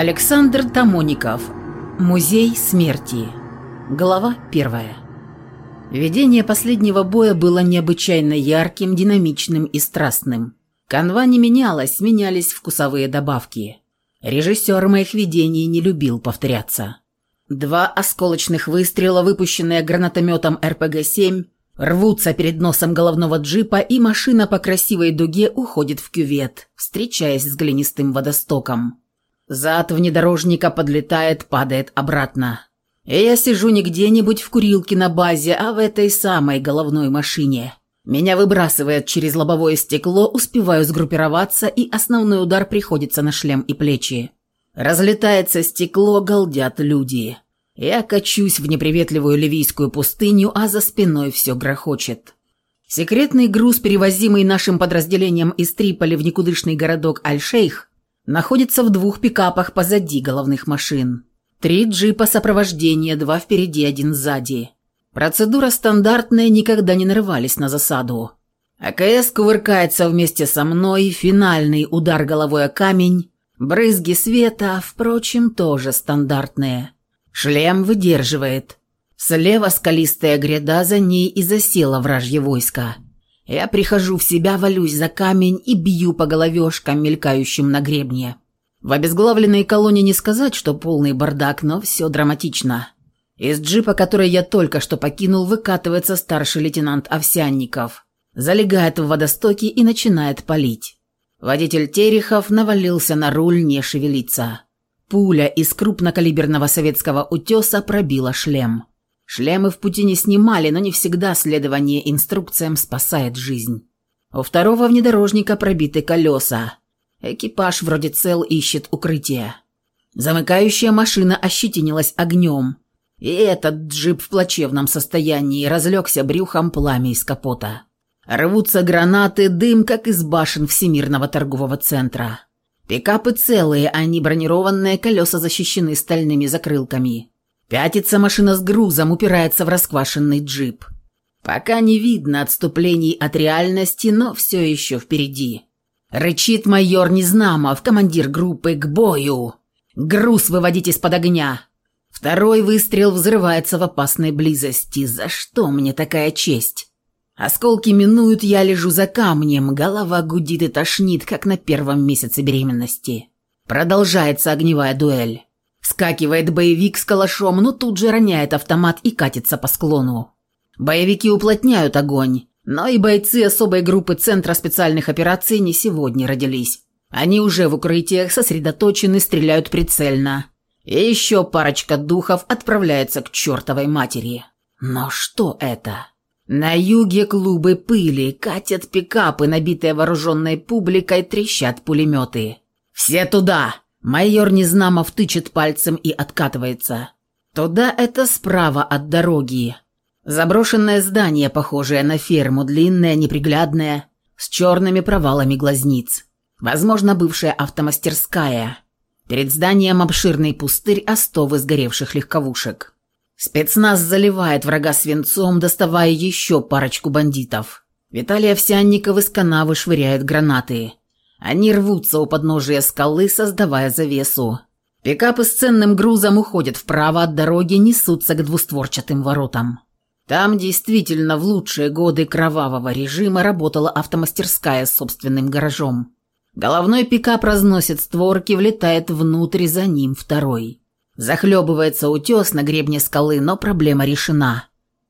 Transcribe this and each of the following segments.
Александр Тамоников. Музей смерти. Глава первая. Ведение последнего боя было необычайно ярким, динамичным и страстным. Канва не менялась, менялись вкусовые добавки. Режиссер моих видений не любил повторяться. Два осколочных выстрела, выпущенные гранатометом РПГ-7, рвутся перед носом головного джипа, и машина по красивой дуге уходит в кювет, встречаясь с глинистым водостоком. Зад внедорожника подлетает, падает обратно. Я сижу не где-нибудь в курилке на базе, а в этой самой головной машине. Меня выбрасывает через лобовое стекло, успеваю сгруппироваться, и основной удар приходится на шлем и плечи. Разлетается стекло, галдят люди. Я качусь в неприветливую ливийскую пустыню, а за спиной все грохочет. Секретный груз, перевозимый нашим подразделением из Триполи в никудышный городок Аль-Шейх, находится в двух пикапах позади головных машин. Три джипа сопровождения, два впереди, один сзади. Процедура стандартная, никогда не нарывались на засаду. АКС кувыркается вместе со мной, финальный удар головой о камень, брызги света, впрочем, тоже стандартные. Шлем выдерживает. Слева скалистая гряда, за ней и засело вражье войско. Я прихожу в себя, валюсь за камень и бью по головешкам, мелькающим на гребне. В обезглавленной колонне не сказать, что полный бардак, но все драматично. Из джипа, который я только что покинул, выкатывается старший лейтенант Овсянников. Залегает в водостоке и начинает палить. Водитель Терехов навалился на руль, не шевелиться. Пуля из крупнокалиберного советского утеса пробила шлем. Шлемы в пути не снимали, но не всегда следование инструкциям спасает жизнь. У второго внедорожника пробиты колеса. Экипаж вроде цел ищет укрытие. Замыкающая машина ощетинилась огнем. И этот джип в плачевном состоянии разлегся брюхом пламя из капота. Рвутся гранаты, дым, как из башен Всемирного торгового центра. Пикапы целые, они бронированные, колеса защищены стальными закрылками. Пятится машина с грузом, упирается в расквашенный джип. Пока не видно отступлений от реальности, но все еще впереди. Рычит майор Незнамов, командир группы, к бою. Груз выводить из-под огня. Второй выстрел взрывается в опасной близости. За что мне такая честь? Осколки минуют, я лежу за камнем, голова гудит и тошнит, как на первом месяце беременности. Продолжается огневая дуэль. Скакивает боевик с калашом, но тут же роняет автомат и катится по склону. Боевики уплотняют огонь, но и бойцы особой группы Центра специальных операций не сегодня родились. Они уже в укрытиях сосредоточены, стреляют прицельно. И еще парочка духов отправляется к чертовой матери. Но что это? На юге клубы пыли, катят пикапы, набитые вооруженной публикой, трещат пулеметы. «Все туда!» Майор Незнамов тычет пальцем и откатывается. Туда это справа от дороги. Заброшенное здание, похожее на ферму, длинное, неприглядное, с черными провалами глазниц. Возможно, бывшая автомастерская. Перед зданием обширный пустырь остов изгоревших легковушек. Спецназ заливает врага свинцом, доставая еще парочку бандитов. Виталий Овсянников из канавы швыряет гранаты. Они рвутся у подножия скалы, создавая завесу. Пикапы с ценным грузом уходят вправо от дороги, несутся к двустворчатым воротам. Там действительно в лучшие годы кровавого режима работала автомастерская с собственным гаражом. Головной пикап разносит створки, влетает внутрь, за ним второй. Захлебывается утес на гребне скалы, но проблема решена.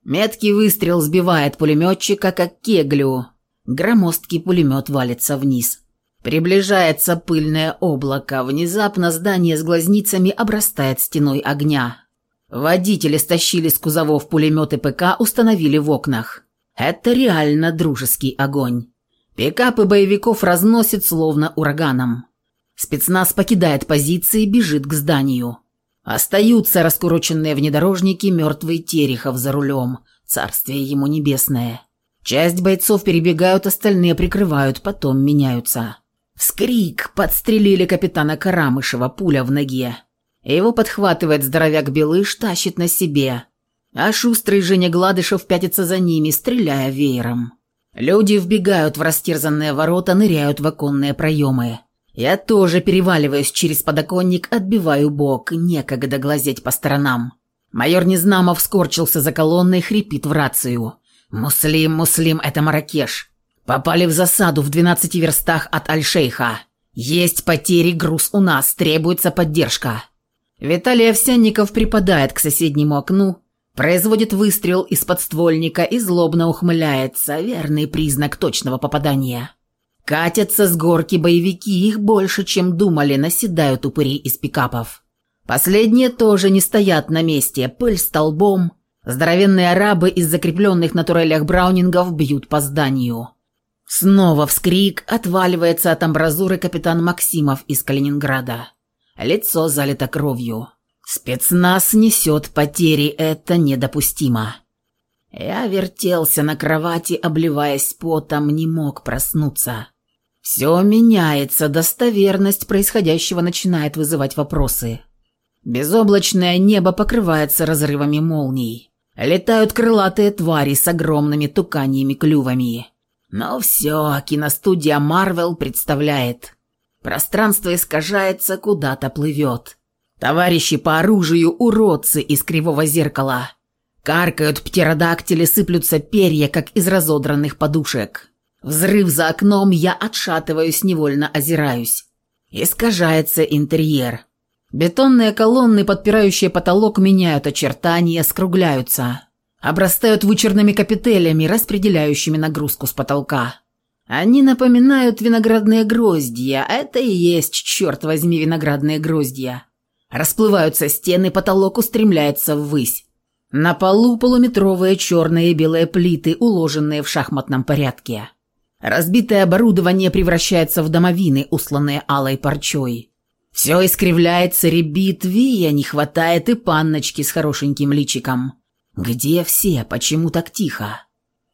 Меткий выстрел сбивает пулеметчика, как кеглю. Громоздкий пулемет валится вниз. Приближается пыльное облако. Внезапно здание с глазницами обрастает стеной огня. Водители стащили с кузовов пулеметы ПК, установили в окнах. Это реально дружеский огонь. Пикапы боевиков разносит словно ураганом. Спецназ покидает позиции, бежит к зданию. Остаются раскуроченные внедорожники, мертвый Терехов за рулем. Царствие ему небесное. Часть бойцов перебегают, остальные прикрывают, потом меняются. Вскрик! Подстрелили капитана Карамышева, пуля в ноге. Его подхватывает здоровяк Белыш, тащит на себе. А шустрый Женя Гладышев пятится за ними, стреляя веером. Люди вбегают в растерзанные ворота, ныряют в оконные проемы. Я тоже переваливаюсь через подоконник, отбиваю бок, некогда глазеть по сторонам. Майор Незнамов скорчился за колонной, хрипит в рацию. «Муслим, Муслим, это Маракеш. Попали в засаду в 12 верстах от Аль-Шейха. Есть потери, груз у нас, требуется поддержка». Виталий Овсянников припадает к соседнему окну, производит выстрел из подствольника и злобно ухмыляется, верный признак точного попадания. Катятся с горки боевики, их больше, чем думали, наседают упыри из пикапов. Последние тоже не стоят на месте, пыль столбом. Здоровенные арабы из закрепленных на турелях браунингов бьют по зданию. Снова вскрик, отваливается от амбразуры капитан Максимов из Калининграда. Лицо залито кровью. Спецназ несет потери, это недопустимо. Я вертелся на кровати, обливаясь потом, не мог проснуться. Все меняется, достоверность происходящего начинает вызывать вопросы. Безоблачное небо покрывается разрывами молний. Летают крылатые твари с огромными туканьями клювами. Но все, киностудия Marvel представляет. Пространство искажается, куда-то плывет. Товарищи по оружию – уродцы из кривого зеркала. Каркают птеродактили, сыплются перья, как из разодранных подушек. Взрыв за окном, я отшатываюсь, невольно озираюсь. Искажается интерьер. Бетонные колонны, подпирающие потолок, меняют очертания, скругляются. Обрастают вычерными капителями, распределяющими нагрузку с потолка. Они напоминают виноградные гроздья. Это и есть, черт возьми, виноградные гроздья. Расплываются стены, потолок устремляется ввысь. На полу полуметровые черные и белые плиты, уложенные в шахматном порядке. Разбитое оборудование превращается в домовины, усланные алой парчой. Все искривляется, ребит, вия не хватает и панночки с хорошеньким личиком. Где все? Почему так тихо?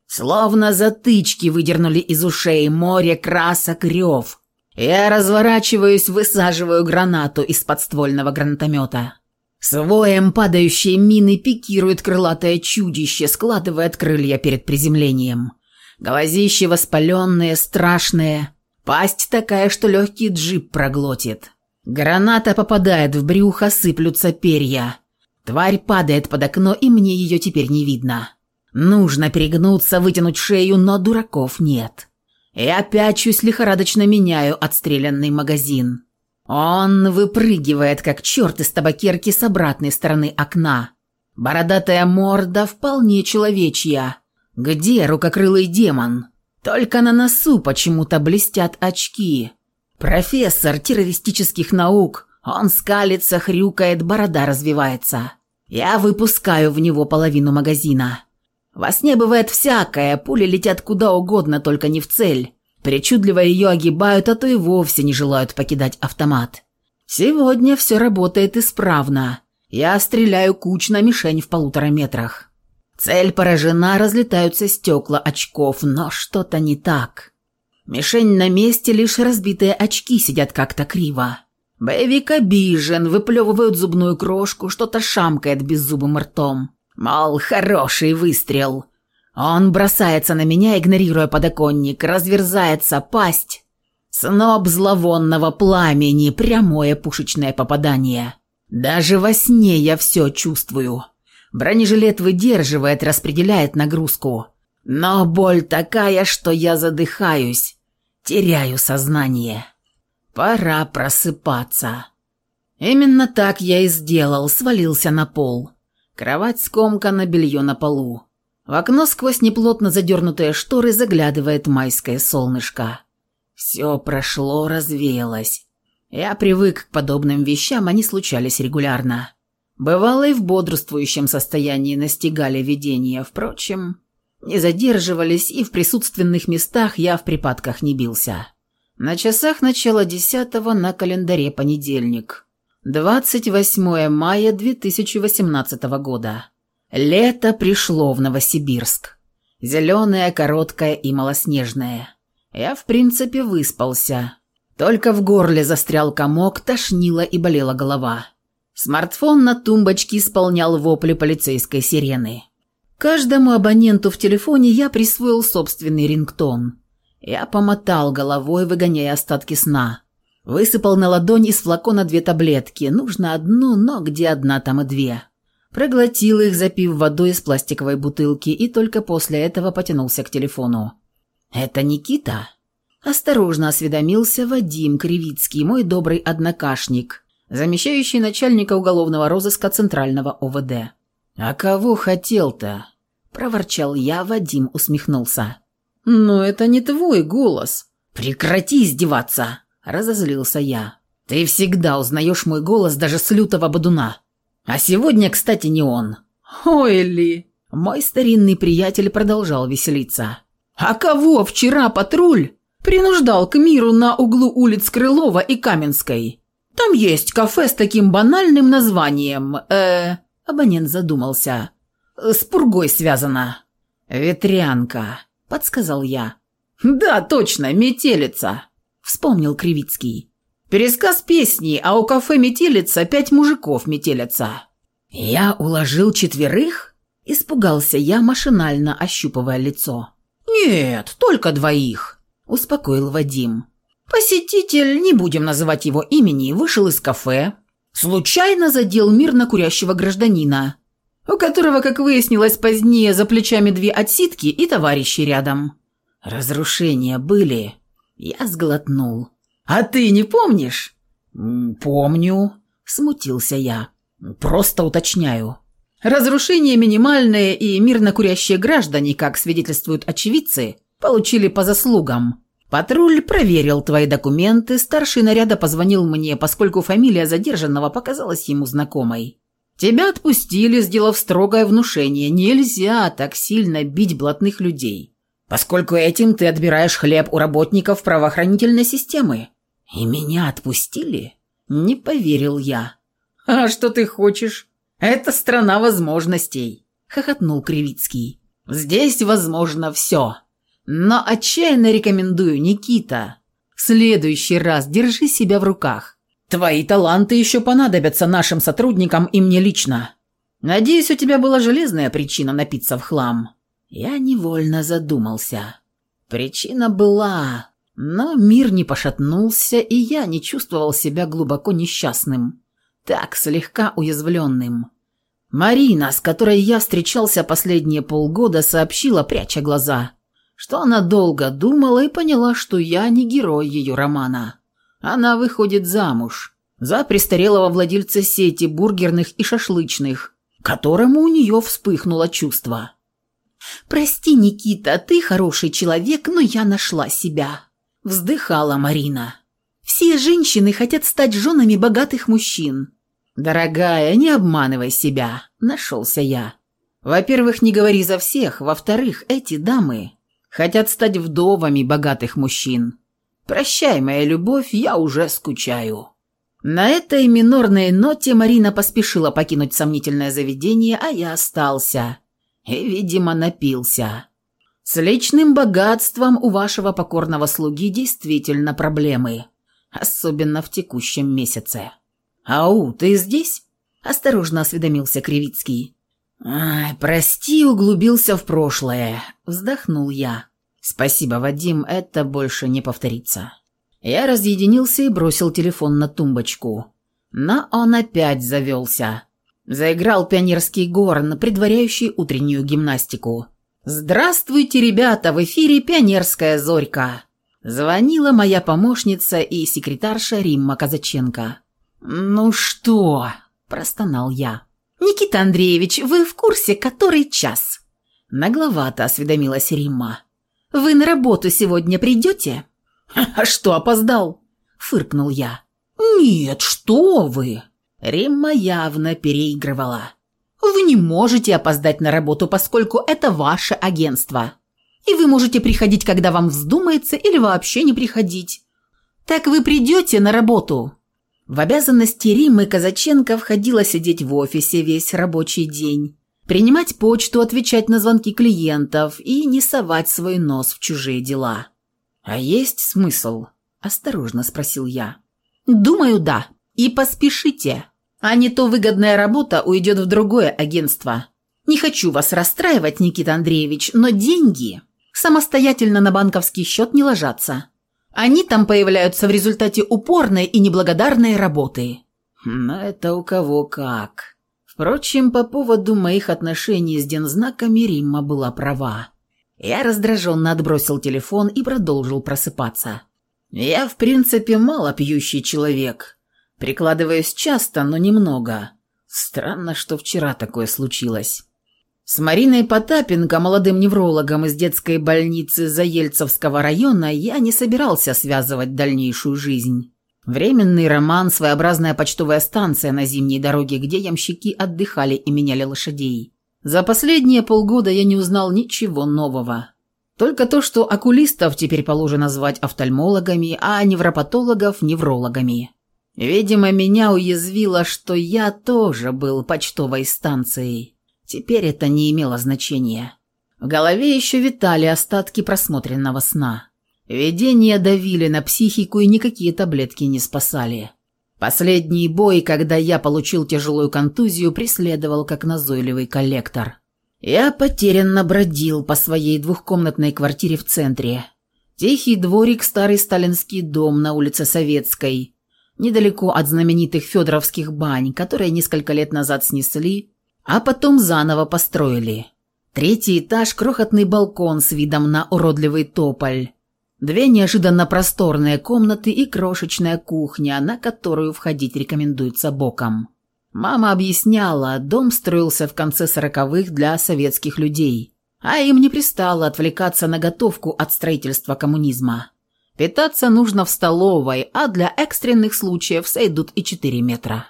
Словно затычки выдернули из ушей море красок рев. Я разворачиваюсь, высаживаю гранату из подствольного гранатомета. С воем падающие мины пикирует крылатое чудище, складывает крылья перед приземлением. Глазища воспаленные, страшные. Пасть такая, что легкий джип проглотит. Граната попадает в брюхо, сыплются перья. Тварь падает под окно, и мне ее теперь не видно. Нужно перегнуться, вытянуть шею, но дураков нет. Я пячусь, лихорадочно меняю отстрелянный магазин. Он выпрыгивает, как черт из табакерки с обратной стороны окна. Бородатая морда вполне человечья. Где рукокрылый демон? Только на носу почему-то блестят очки. Профессор террористических наук. Он скалится, хрюкает, борода развивается. Я выпускаю в него половину магазина. Во сне бывает всякое, пули летят куда угодно, только не в цель. Причудливо ее огибают, а то и вовсе не желают покидать автомат. Сегодня все работает исправно. Я стреляю кучно мишень в полутора метрах. Цель поражена, разлетаются стекла очков, но что-то не так. Мишень на месте, лишь разбитые очки сидят как-то криво. Боевик обижен, выплевывают зубную крошку, что-то шамкает беззубым ртом. Мол, хороший выстрел. Он бросается на меня, игнорируя подоконник, разверзается пасть. Сноб зловонного пламени, прямое пушечное попадание. Даже во сне я все чувствую. Бронежилет выдерживает, распределяет нагрузку. Но боль такая, что я задыхаюсь, теряю сознание. Пора просыпаться. Именно так я и сделал, свалился на пол. Кровать скомкана, белье на полу. В окно сквозь неплотно задернутые шторы заглядывает майское солнышко. Все прошло, развеялось. Я привык к подобным вещам, они случались регулярно. Бывало и в бодрствующем состоянии настигали видения, впрочем, не задерживались, и в присутственных местах я в припадках не бился. На часах начала десятого на календаре понедельник. 28 мая 2018 года. Лето пришло в Новосибирск. Зеленое, короткое и малоснежное. Я, в принципе, выспался. Только в горле застрял комок, тошнило и болела голова. Смартфон на тумбочке исполнял вопли полицейской сирены. Каждому абоненту в телефоне я присвоил собственный рингтон. Я помотал головой, выгоняя остатки сна. Высыпал на ладонь из флакона две таблетки. Нужно одну, но где одна, там и две. Проглотил их, запив водой из пластиковой бутылки, и только после этого потянулся к телефону. «Это Никита?» Осторожно осведомился Вадим Кривицкий, мой добрый однокашник, замещающий начальника уголовного розыска Центрального ОВД. «А кого хотел-то?» – проворчал я, Вадим усмехнулся. «Но это не твой голос». «Прекрати издеваться!» – разозлился я. «Ты всегда узнаешь мой голос даже с лютого бодуна. А сегодня, кстати, не он». «Ой ли!» Мой старинный приятель продолжал веселиться. «А кого вчера патруль принуждал к миру на углу улиц Крылова и Каменской? Там есть кафе с таким банальным названием. Э, абонент задумался. С пургой связано. Ветрянка, подсказал я. Да, точно, метелица, вспомнил Кривицкий. Пересказ песни, а у кафе метелица пять мужиков метелятся. Я уложил четверых? Испугался я, машинально ощупывая лицо. «Нет, только двоих», – успокоил Вадим. Посетитель, не будем называть его имени, вышел из кафе, случайно задел мирно курящего гражданина, у которого, как выяснилось позднее, за плечами две отсидки и товарищи рядом. Разрушения были. Я сглотнул. «А ты не помнишь?» «Помню», – смутился я. «Просто уточняю». Разрушения минимальные и мирно курящие граждане, как свидетельствуют очевидцы, получили по заслугам. Патруль проверил твои документы, старший наряда позвонил мне, поскольку фамилия задержанного показалась ему знакомой. Тебя отпустили, сделав строгое внушение. Нельзя так сильно бить блатных людей, поскольку этим ты отбираешь хлеб у работников правоохранительной системы. И меня отпустили? Не поверил я. А что ты хочешь? Это страна возможностей», — хохотнул Кривицкий. «Здесь возможно все. Но отчаянно рекомендую, Никита, в следующий раз держи себя в руках. Твои таланты еще понадобятся нашим сотрудникам и мне лично. Надеюсь, у тебя была железная причина напиться в хлам». Я невольно задумался. Причина была, но мир не пошатнулся, и я не чувствовал себя глубоко несчастным так слегка уязвленным. Марина, с которой я встречался последние полгода, сообщила, пряча глаза, что она долго думала и поняла, что я не герой ее романа. Она выходит замуж за престарелого владельца сети бургерных и шашлычных, которому у нее вспыхнуло чувство. «Прости, Никита, ты хороший человек, но я нашла себя», – вздыхала Марина. «Все женщины хотят стать женами богатых мужчин, «Дорогая, не обманывай себя», – нашелся я. «Во-первых, не говори за всех. Во-вторых, эти дамы хотят стать вдовами богатых мужчин. Прощай, моя любовь, я уже скучаю». На этой минорной ноте Марина поспешила покинуть сомнительное заведение, а я остался. И, видимо, напился. С личным богатством у вашего покорного слуги действительно проблемы, особенно в текущем месяце. «Ау, ты здесь?» – осторожно осведомился Кривицкий. «Ай, прости, углубился в прошлое», – вздохнул я. «Спасибо, Вадим, это больше не повторится». Я разъединился и бросил телефон на тумбочку. Но он опять завелся. Заиграл пионерский горн, предваряющий утреннюю гимнастику. «Здравствуйте, ребята! В эфире «Пионерская зорька». Звонила моя помощница и секретарша Римма Казаченко. «Ну что?» – простонал я. «Никита Андреевич, вы в курсе, который час?» Нагловато осведомилась Римма. «Вы на работу сегодня придете?» «А что, опоздал?» – фыркнул я. «Нет, что вы!» Римма явно переигрывала. «Вы не можете опоздать на работу, поскольку это ваше агентство. И вы можете приходить, когда вам вздумается, или вообще не приходить. Так вы придете на работу?» В обязанности Риммы Казаченко входило сидеть в офисе весь рабочий день, принимать почту, отвечать на звонки клиентов и не совать свой нос в чужие дела. «А есть смысл?» – осторожно спросил я. «Думаю, да. И поспешите. А не то выгодная работа уйдет в другое агентство. Не хочу вас расстраивать, Никита Андреевич, но деньги самостоятельно на банковский счет не ложатся. Они там появляются в результате упорной и неблагодарной работы. Но это у кого как. Впрочем, по поводу моих отношений с дензнаками Римма была права. Я раздраженно отбросил телефон и продолжил просыпаться. Я, в принципе, мало пьющий человек. Прикладываюсь часто, но немного. Странно, что вчера такое случилось. С Мариной Потапенко, молодым неврологом из детской больницы Заельцевского района, я не собирался связывать дальнейшую жизнь. Временный роман, своеобразная почтовая станция на зимней дороге, где ямщики отдыхали и меняли лошадей. За последние полгода я не узнал ничего нового. Только то, что окулистов теперь положено звать офтальмологами, а невропатологов – неврологами. Видимо, меня уязвило, что я тоже был почтовой станцией. Теперь это не имело значения. В голове еще витали остатки просмотренного сна. Видения давили на психику, и никакие таблетки не спасали. Последний бой, когда я получил тяжелую контузию, преследовал как назойливый коллектор. Я потерянно бродил по своей двухкомнатной квартире в центре. Тихий дворик, старый сталинский дом на улице Советской, недалеко от знаменитых Федоровских бань, которые несколько лет назад снесли, а потом заново построили. Третий этаж – крохотный балкон с видом на уродливый тополь, Две неожиданно просторные комнаты и крошечная кухня, на которую входить рекомендуется боком. Мама объясняла, дом строился в конце сороковых для советских людей, а им не пристало отвлекаться на готовку от строительства коммунизма. Питаться нужно в столовой, а для экстренных случаев сойдут и 4 метра.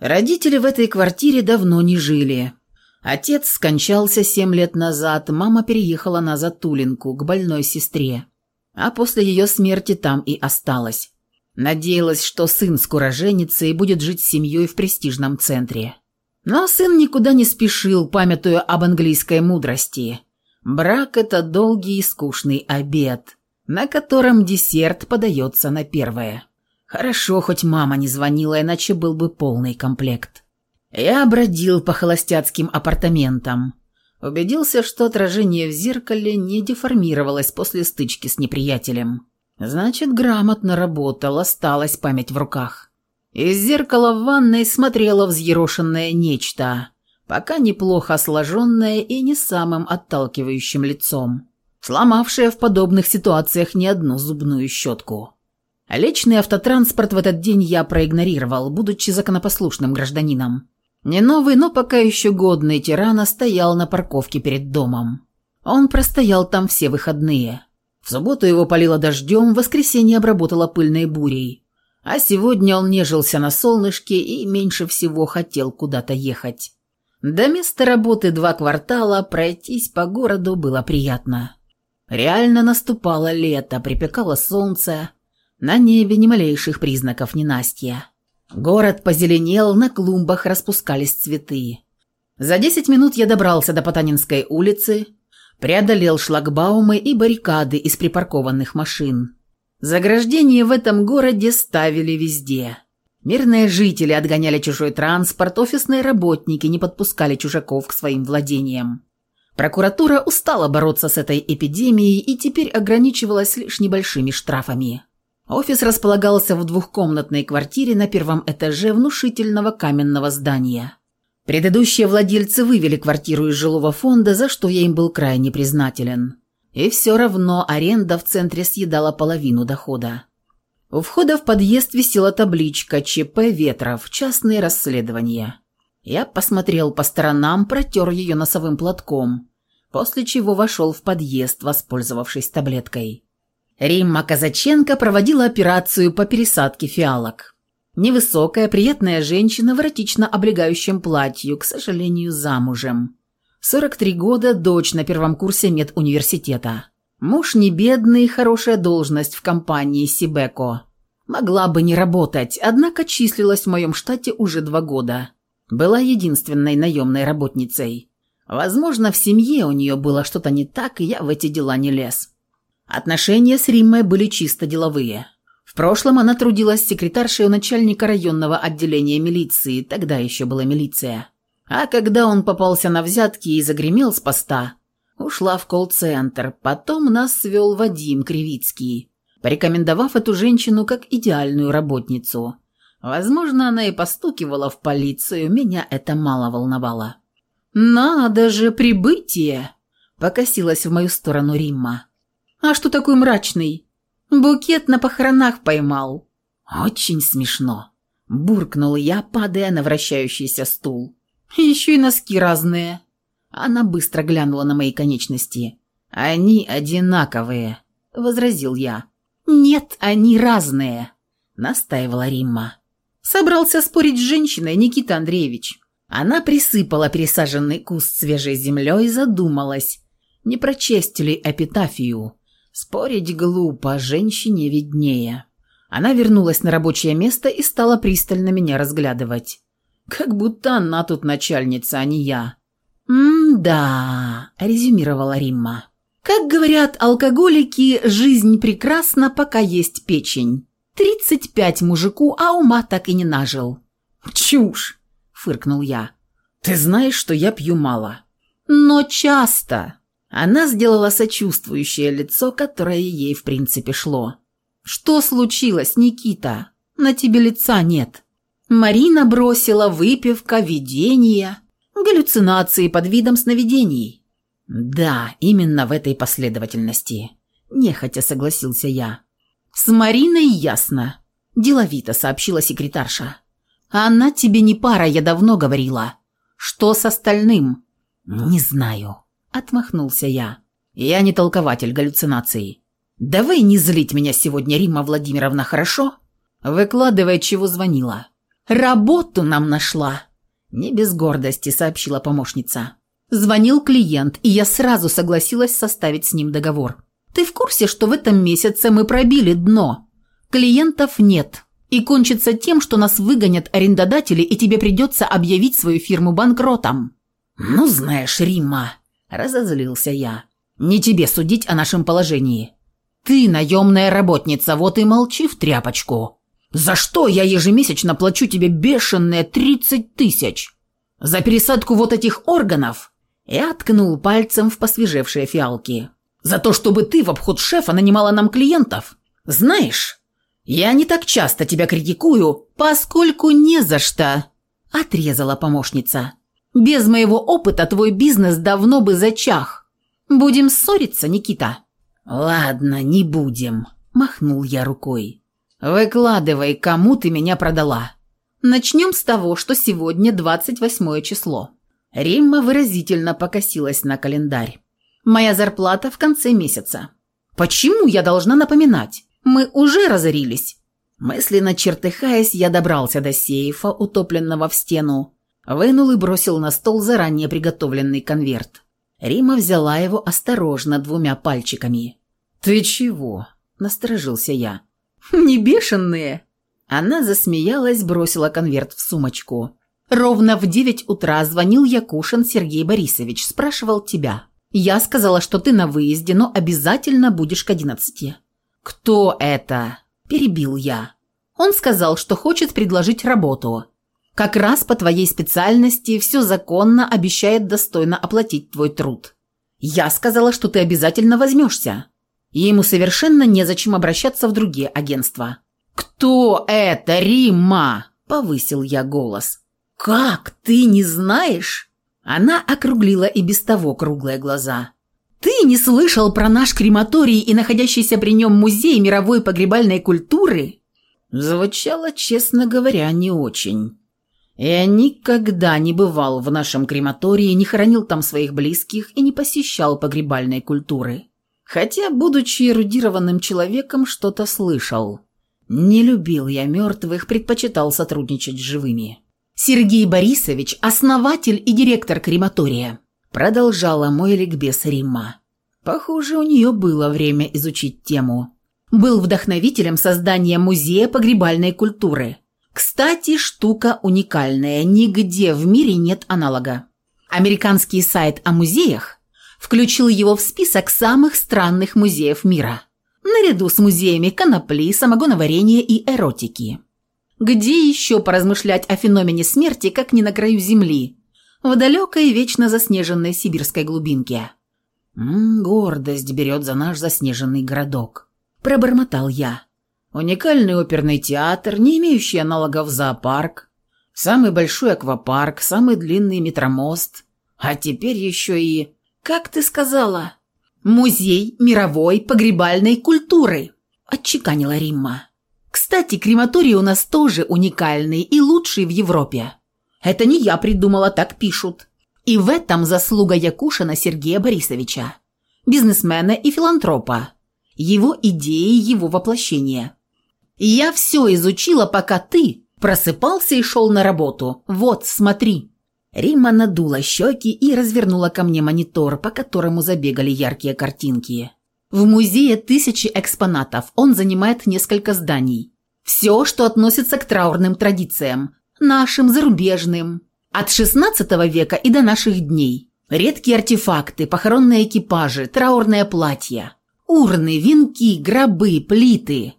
Родители в этой квартире давно не жили. Отец скончался 7 лет назад, мама переехала на Затулинку к больной сестре а после ее смерти там и осталась. Надеялась, что сын скоро женится и будет жить с семьей в престижном центре. Но сын никуда не спешил, памятуя об английской мудрости. Брак – это долгий и скучный обед, на котором десерт подается на первое. Хорошо, хоть мама не звонила, иначе был бы полный комплект. Я бродил по холостяцким апартаментам. Убедился, что отражение в зеркале не деформировалось после стычки с неприятелем. Значит, грамотно работал, осталась память в руках. Из зеркала в ванной смотрело взъерошенное нечто, пока неплохо сложенное и не самым отталкивающим лицом, сломавшее в подобных ситуациях не одну зубную щетку. Личный автотранспорт в этот день я проигнорировал, будучи законопослушным гражданином. Не новый, но пока еще годный тирана стоял на парковке перед домом. Он простоял там все выходные. В субботу его полило дождем, в воскресенье обработало пыльной бурей. А сегодня он нежился на солнышке и меньше всего хотел куда-то ехать. До места работы два квартала, пройтись по городу было приятно. Реально наступало лето, припекало солнце, на небе ни малейших признаков ненастья. Город позеленел, на клумбах распускались цветы. За десять минут я добрался до Потанинской улицы, преодолел шлагбаумы и баррикады из припаркованных машин. Заграждения в этом городе ставили везде. Мирные жители отгоняли чужой транспорт, офисные работники не подпускали чужаков к своим владениям. Прокуратура устала бороться с этой эпидемией и теперь ограничивалась лишь небольшими штрафами. Офис располагался в двухкомнатной квартире на первом этаже внушительного каменного здания. Предыдущие владельцы вывели квартиру из жилого фонда, за что я им был крайне признателен. И все равно аренда в центре съедала половину дохода. У входа в подъезд висела табличка «ЧП Ветров. Частные расследования». Я посмотрел по сторонам, протер ее носовым платком, после чего вошел в подъезд, воспользовавшись таблеткой. Римма Казаченко проводила операцию по пересадке фиалок. Невысокая, приятная женщина в эротично облегающем платью, к сожалению, замужем. 43 года, дочь на первом курсе медуниверситета. Муж не бедный, хорошая должность в компании Сибеко. Могла бы не работать, однако числилась в моем штате уже два года. Была единственной наемной работницей. Возможно, в семье у нее было что-то не так, и я в эти дела не лез. Отношения с Риммой были чисто деловые. В прошлом она трудилась секретаршей у начальника районного отделения милиции, тогда еще была милиция. А когда он попался на взятки и загремел с поста, ушла в колл-центр. Потом нас свел Вадим Кривицкий, порекомендовав эту женщину как идеальную работницу. Возможно, она и постукивала в полицию, меня это мало волновало. «Надо же, прибытие!» – покосилась в мою сторону Римма. «А что такой мрачный? Букет на похоронах поймал». «Очень смешно», – буркнул я, падая на вращающийся стул. «Еще и носки разные». Она быстро глянула на мои конечности. «Они одинаковые», – возразил я. «Нет, они разные», – настаивала Римма. Собрался спорить с женщиной Никита Андреевич. Она присыпала пересаженный куст свежей землей и задумалась, не прочесть ли эпитафию. Спорить глупо, женщине виднее. Она вернулась на рабочее место и стала пристально меня разглядывать. Как будто она тут начальница, а не я. «М-да», – резюмировала Римма. «Как говорят алкоголики, жизнь прекрасна, пока есть печень. Тридцать пять мужику, а ума так и не нажил». «Чушь!» – фыркнул я. «Ты знаешь, что я пью мало». «Но часто». Она сделала сочувствующее лицо, которое ей в принципе шло. «Что случилось, Никита? На тебе лица нет». Марина бросила выпивка, видение, галлюцинации под видом сновидений. «Да, именно в этой последовательности», – нехотя согласился я. «С Мариной ясно», – деловито сообщила секретарша. «Она тебе не пара, я давно говорила. Что с остальным?» «Не знаю», – отмахнулся я. «Я не толкователь галлюцинаций. Давай не злить меня сегодня, Римма Владимировна, хорошо?» Выкладывай, чего звонила. «Работу нам нашла!» Не без гордости сообщила помощница. Звонил клиент, и я сразу согласилась составить с ним договор. Ты в курсе, что в этом месяце мы пробили дно? Клиентов нет. И кончится тем, что нас выгонят арендодатели, и тебе придется объявить свою фирму банкротом. Ну, знаешь, Римма, разозлился я. Не тебе судить о нашем положении. Ты наемная работница, вот и молчи в тряпочку. За что я ежемесячно плачу тебе бешеные тридцать тысяч? За пересадку вот этих органов? Я ткнул пальцем в посвежевшие фиалки. За то, чтобы ты в обход шефа нанимала нам клиентов? Знаешь, я не так часто тебя критикую, поскольку не за что», – отрезала помощница. «Без моего опыта твой бизнес давно бы зачах. Будем ссориться, Никита?» «Ладно, не будем», – махнул я рукой. «Выкладывай, кому ты меня продала». Начнем с того, что сегодня 28 число. Римма выразительно покосилась на календарь. Моя зарплата в конце месяца. Почему я должна напоминать? Мы уже разорились. Мысленно чертыхаясь, я добрался до сейфа, утопленного в стену, вынул и бросил на стол заранее приготовленный конверт. Рима взяла его осторожно двумя пальчиками. «Ты чего?» – насторожился я. «Не бешеные!» Она засмеялась, бросила конверт в сумочку. «Ровно в девять утра звонил Якушин Сергей Борисович, спрашивал тебя. Я сказала, что ты на выезде, но обязательно будешь к одиннадцати». «Кто это?» – перебил я. Он сказал, что хочет предложить работу. Как раз по твоей специальности все законно обещает достойно оплатить твой труд. Я сказала, что ты обязательно возьмешься. Ему совершенно незачем обращаться в другие агентства. «Кто это, Римма?» – повысил я голос. «Как, ты не знаешь?» Она округлила и без того круглые глаза. «Ты не слышал про наш крематорий и находящийся при нем музей мировой погребальной культуры?» Звучало, честно говоря, не очень. Я никогда не бывал в нашем крематории, не хоронил там своих близких и не посещал погребальной культуры. Хотя, будучи эрудированным человеком, что-то слышал. Не любил я мертвых, предпочитал сотрудничать с живыми. Сергей Борисович – основатель и директор крематория. Продолжала мой ликбез Римма. Похоже, у нее было время изучить тему. Был вдохновителем создания музея погребальной культуры. Кстати, штука уникальная, нигде в мире нет аналога. Американский сайт о музеях включил его в список самых странных музеев мира. Наряду с музеями конопли, самогоноварения и эротики. Где еще поразмышлять о феномене смерти, как не на краю земли, в далекой вечно заснеженной сибирской глубинке? М -м, гордость берет за наш заснеженный городок. Пробормотал я. Уникальный оперный театр, не имеющий аналогов зоопарк, самый большой аквапарк, самый длинный метромост, а теперь еще и... Как ты сказала? Музей мировой погребальной культуры, отчеканила Римма. Кстати, крематорий у нас тоже уникальный и лучший в Европе. Это не я придумала, так пишут. И в этом заслуга Якушина Сергея Борисовича, бизнесмена и филантропа. Его идеи, его воплощение. Я все изучила, пока ты просыпался и шел на работу. Вот, смотри. Римма надула щеки и развернула ко мне монитор, по которому забегали яркие картинки. В музее тысячи экспонатов, он занимает несколько зданий. Все, что относится к траурным традициям, нашим, зарубежным, от XVI века и до наших дней. Редкие артефакты, похоронные экипажи, траурные платья, урны, венки, гробы, плиты,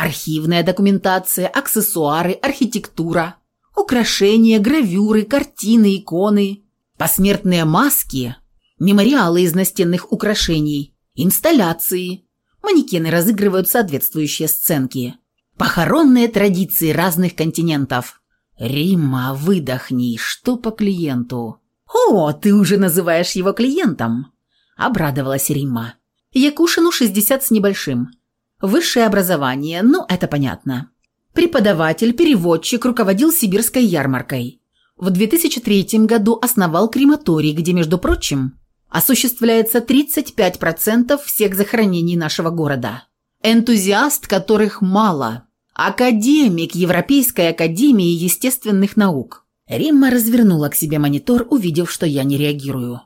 архивная документация, аксессуары, архитектура – Украшения, гравюры, картины, иконы, посмертные маски, мемориалы из настенных украшений, инсталляции. Манекены разыгрывают соответствующие сценки. Похоронные традиции разных континентов. «Римма, выдохни, что по клиенту?» «О, ты уже называешь его клиентом!» – обрадовалась Римма. «Якушину 60 с небольшим. Высшее образование, ну, это понятно. Преподаватель, переводчик, руководил сибирской ярмаркой. В 2003 году основал крематорий, где, между прочим, осуществляется 35% всех захоронений нашего города. Энтузиаст, которых мало. Академик Европейской академии естественных наук. Римма развернула к себе монитор, увидев, что я не реагирую.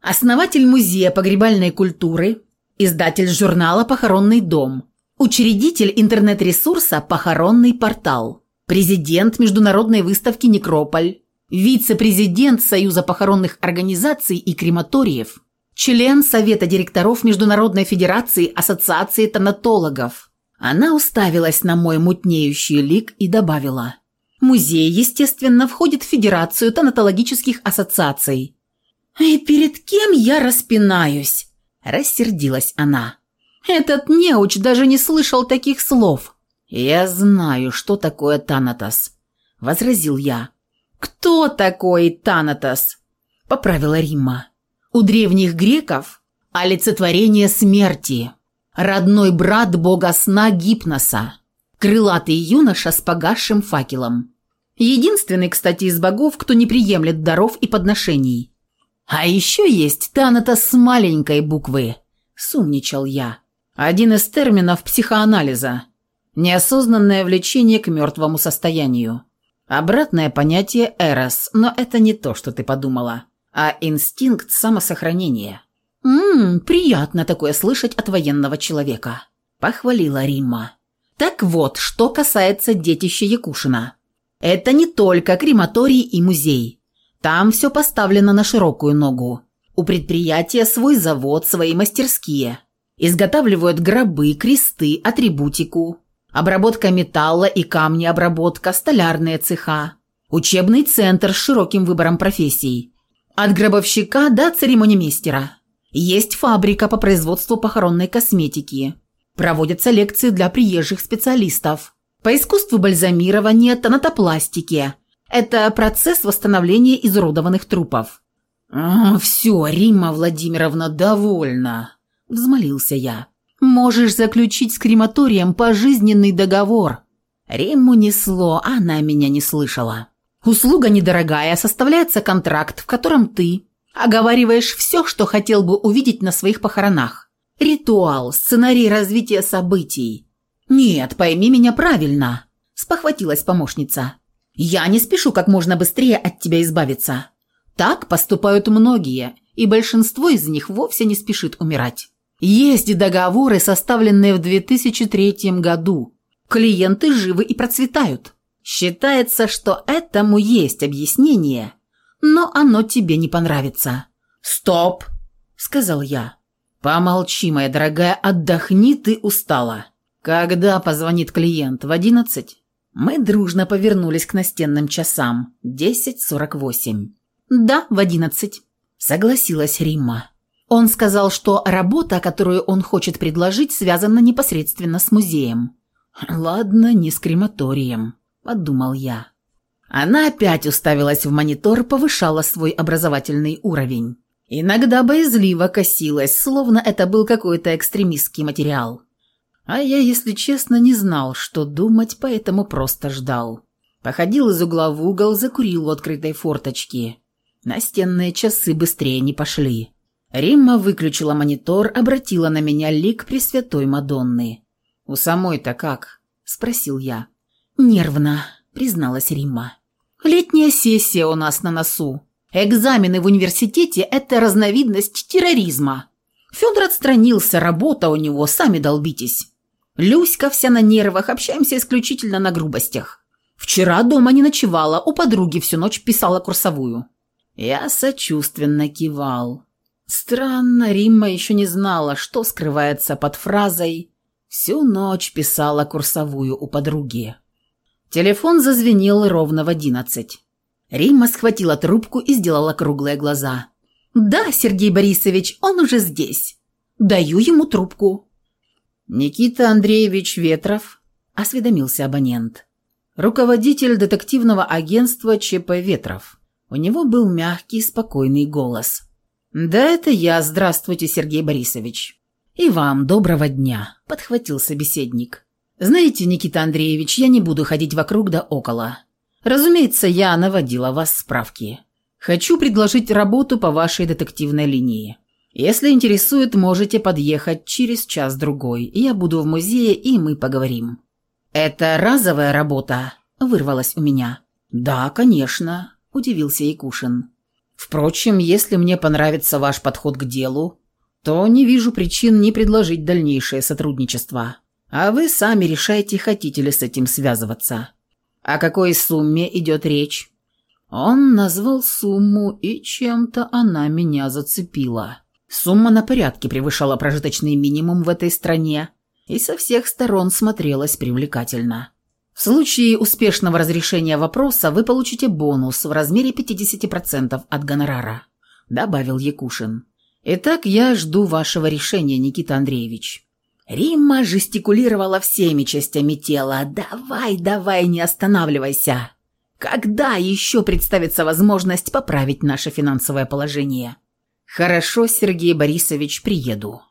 Основатель музея погребальной культуры, издатель журнала «Похоронный дом», Учредитель интернет-ресурса «Похоронный портал», президент международной выставки «Некрополь», вице-президент Союза похоронных организаций и крематориев, член Совета директоров Международной федерации Ассоциации тонатологов. Она уставилась на мой мутнеющий лик и добавила. Музей, естественно, входит в Федерацию тонатологических ассоциаций. «И перед кем я распинаюсь?» – рассердилась она. Этот неуч даже не слышал таких слов. «Я знаю, что такое Танатос», — возразил я. «Кто такой Танатос?» — поправила Римма. «У древних греков олицетворение смерти, родной брат бога сна Гипноса, крылатый юноша с погасшим факелом. Единственный, кстати, из богов, кто не приемлет даров и подношений. А еще есть Танатос с маленькой буквы», — сумничал я. Один из терминов психоанализа – неосознанное влечение к мертвому состоянию. Обратное понятие – эрос, но это не то, что ты подумала, а инстинкт самосохранения. «Ммм, приятно такое слышать от военного человека», – похвалила Римма. Так вот, что касается детища Якушина. Это не только крематорий и музей. Там все поставлено на широкую ногу. У предприятия свой завод, свои мастерские – Изготавливают гробы, кресты, атрибутику, обработка металла и камнеобработка, столярные цеха, учебный центр с широким выбором профессий. От гробовщика до церемонимейстера. Есть фабрика по производству похоронной косметики. Проводятся лекции для приезжих специалистов. По искусству бальзамирования, тонатопластике. Это процесс восстановления изуродованных трупов. «Все, Римма Владимировна довольна», взмолился я. «Можешь заключить с крематорием пожизненный договор». Римму несло, она меня не слышала. «Услуга недорогая, составляется контракт, в котором ты оговариваешь все, что хотел бы увидеть на своих похоронах. Ритуал, сценарий развития событий». «Нет, пойми меня правильно», – спохватилась помощница. «Я не спешу как можно быстрее от тебя избавиться. Так поступают многие, и большинство из них вовсе не спешит умирать. Есть договоры, составленные в 2003 году. Клиенты живы и процветают. Считается, что этому есть объяснение, но оно тебе не понравится. «Стоп!» – сказал я. «Помолчи, моя дорогая, отдохни, ты устала. Когда позвонит клиент? В одиннадцать?» Мы дружно повернулись к настенным часам. Десять сорок восемь. «Да, в одиннадцать», – согласилась Римма. Он сказал, что работа, которую он хочет предложить, связана непосредственно с музеем. «Ладно, не с крематорием», – подумал я. Она опять уставилась в монитор, повышала свой образовательный уровень. Иногда боязливо косилась, словно это был какой-то экстремистский материал. А я, если честно, не знал, что думать, поэтому просто ждал. Походил из угла в угол, закурил у открытой форточки. Настенные часы быстрее не пошли. Римма выключила монитор, обратила на меня лик Пресвятой Мадонны. «У самой-то как?» – спросил я. «Нервно», – призналась Римма. «Летняя сессия у нас на носу. Экзамены в университете – это разновидность терроризма. Федор отстранился, работа у него, сами долбитесь. Люська вся на нервах, общаемся исключительно на грубостях. Вчера дома не ночевала, у подруги всю ночь писала курсовую». Я сочувственно кивал. Странно, Римма еще не знала, что скрывается под фразой «всю ночь писала курсовую у подруги». Телефон зазвенел ровно в одиннадцать. Римма схватила трубку и сделала круглые глаза. «Да, Сергей Борисович, он уже здесь. Даю ему трубку». «Никита Андреевич Ветров», – осведомился абонент. «Руководитель детективного агентства ЧП Ветров». У него был мягкий, спокойный голос. «Да это я. Здравствуйте, Сергей Борисович». «И вам доброго дня», – подхватил собеседник. «Знаете, Никита Андреевич, я не буду ходить вокруг да около. Разумеется, я наводила вас справки. Хочу предложить работу по вашей детективной линии. Если интересует, можете подъехать через час-другой. Я буду в музее, и мы поговорим». «Это разовая работа?» – вырвалась у меня. «Да, конечно», – удивился Якушин. Впрочем, если мне понравится ваш подход к делу, то не вижу причин не предложить дальнейшее сотрудничество. А вы сами решайте, хотите ли с этим связываться. О какой сумме идет речь? Он назвал сумму, и чем-то она меня зацепила. Сумма на порядке превышала прожиточный минимум в этой стране и со всех сторон смотрелась привлекательно. В случае успешного разрешения вопроса вы получите бонус в размере 50% от гонорара», – добавил Якушин. «Итак, я жду вашего решения, Никита Андреевич». Римма жестикулировала всеми частями тела. «Давай, давай, не останавливайся!» «Когда еще представится возможность поправить наше финансовое положение?» «Хорошо, Сергей Борисович, приеду».